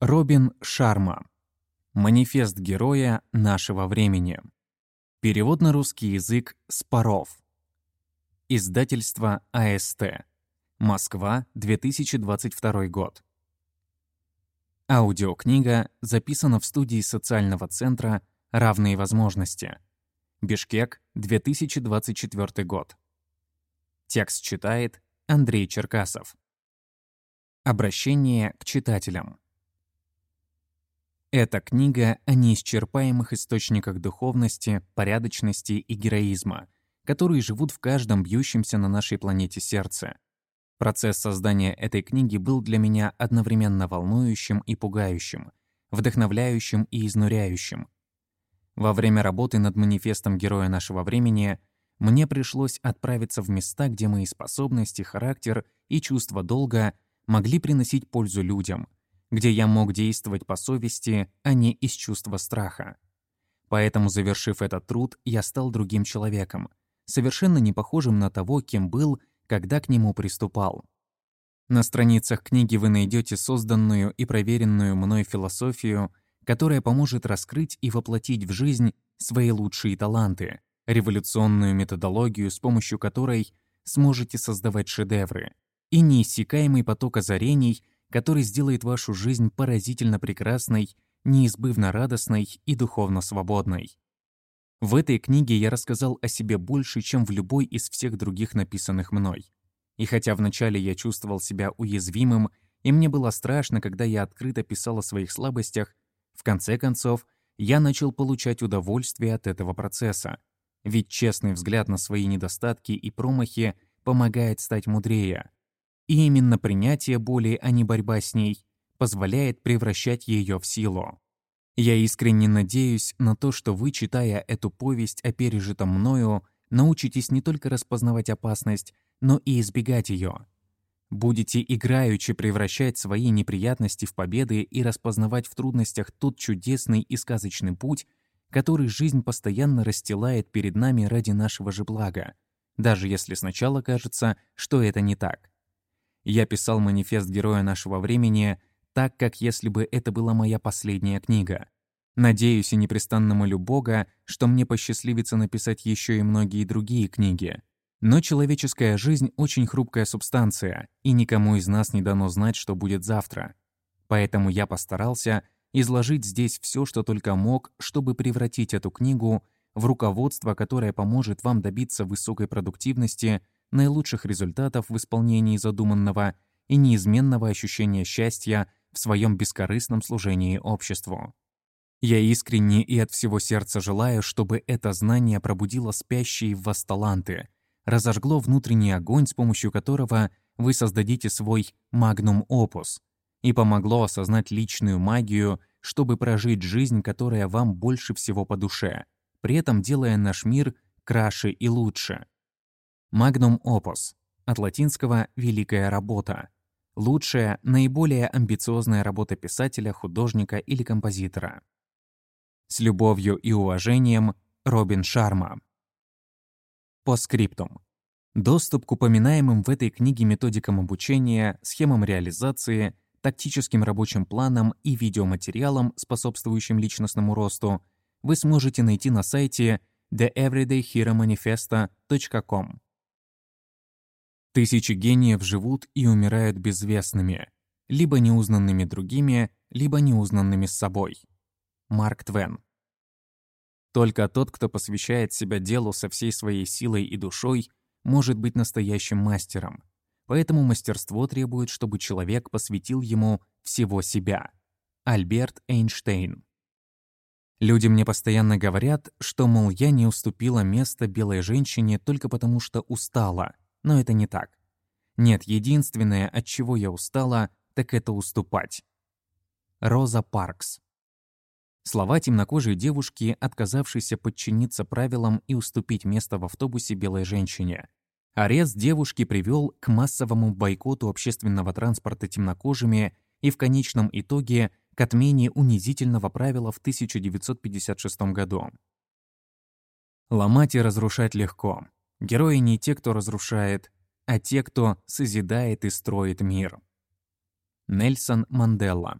Робин Шарма. Манифест героя нашего времени. Перевод на русский язык Спаров. Издательство АСТ. Москва, 2022 год. Аудиокнига записана в студии социального центра «Равные возможности». Бишкек, 2024 год. Текст читает Андрей Черкасов. Обращение к читателям. Эта книга о неисчерпаемых источниках духовности, порядочности и героизма, которые живут в каждом бьющемся на нашей планете сердце. Процесс создания этой книги был для меня одновременно волнующим и пугающим, вдохновляющим и изнуряющим. Во время работы над манифестом героя нашего времени мне пришлось отправиться в места, где мои способности, характер и чувство долга могли приносить пользу людям, где я мог действовать по совести, а не из чувства страха. Поэтому, завершив этот труд, я стал другим человеком, совершенно не похожим на того, кем был, когда к нему приступал. На страницах книги вы найдете созданную и проверенную мной философию, которая поможет раскрыть и воплотить в жизнь свои лучшие таланты, революционную методологию, с помощью которой сможете создавать шедевры, и неиссякаемый поток озарений, который сделает вашу жизнь поразительно прекрасной, неизбывно радостной и духовно свободной. В этой книге я рассказал о себе больше, чем в любой из всех других написанных мной. И хотя вначале я чувствовал себя уязвимым, и мне было страшно, когда я открыто писал о своих слабостях, в конце концов, я начал получать удовольствие от этого процесса. Ведь честный взгляд на свои недостатки и промахи помогает стать мудрее. И именно принятие боли, а не борьба с ней, позволяет превращать ее в силу. Я искренне надеюсь на то, что вы, читая эту повесть о пережитом мною, научитесь не только распознавать опасность, но и избегать ее. Будете играючи превращать свои неприятности в победы и распознавать в трудностях тот чудесный и сказочный путь, который жизнь постоянно расстилает перед нами ради нашего же блага, даже если сначала кажется, что это не так. Я писал манифест героя нашего времени так, как если бы это была моя последняя книга. Надеюсь и непрестанно молю Бога, что мне посчастливится написать еще и многие другие книги. Но человеческая жизнь очень хрупкая субстанция, и никому из нас не дано знать, что будет завтра. Поэтому я постарался изложить здесь все, что только мог, чтобы превратить эту книгу в руководство, которое поможет вам добиться высокой продуктивности – наилучших результатов в исполнении задуманного и неизменного ощущения счастья в своем бескорыстном служении обществу. Я искренне и от всего сердца желаю, чтобы это знание пробудило спящие в вас таланты, разожгло внутренний огонь, с помощью которого вы создадите свой магнум опус, и помогло осознать личную магию, чтобы прожить жизнь, которая вам больше всего по душе, при этом делая наш мир краше и лучше. Magnum opus, от латинского «великая работа», лучшая, наиболее амбициозная работа писателя, художника или композитора. С любовью и уважением, Робин Шарма. По скриптум. Доступ к упоминаемым в этой книге методикам обучения, схемам реализации, тактическим рабочим планам и видеоматериалам, способствующим личностному росту, вы сможете найти на сайте theeverydayheromanifesto.com. Тысячи гениев живут и умирают безвестными, либо неузнанными другими, либо неузнанными с собой. Марк Твен. Только тот, кто посвящает себя делу со всей своей силой и душой, может быть настоящим мастером. Поэтому мастерство требует, чтобы человек посвятил ему всего себя. Альберт Эйнштейн. Люди мне постоянно говорят, что, мол, я не уступила место белой женщине только потому, что устала – но это не так. Нет, единственное, от чего я устала, так это уступать. Роза Паркс. Слова темнокожей девушки, отказавшейся подчиниться правилам и уступить место в автобусе белой женщине. Арест девушки привел к массовому бойкоту общественного транспорта темнокожими и в конечном итоге к отмене унизительного правила в 1956 году. Ломать и разрушать легко. Герои не те, кто разрушает, а те, кто созидает и строит мир. Нельсон Мандела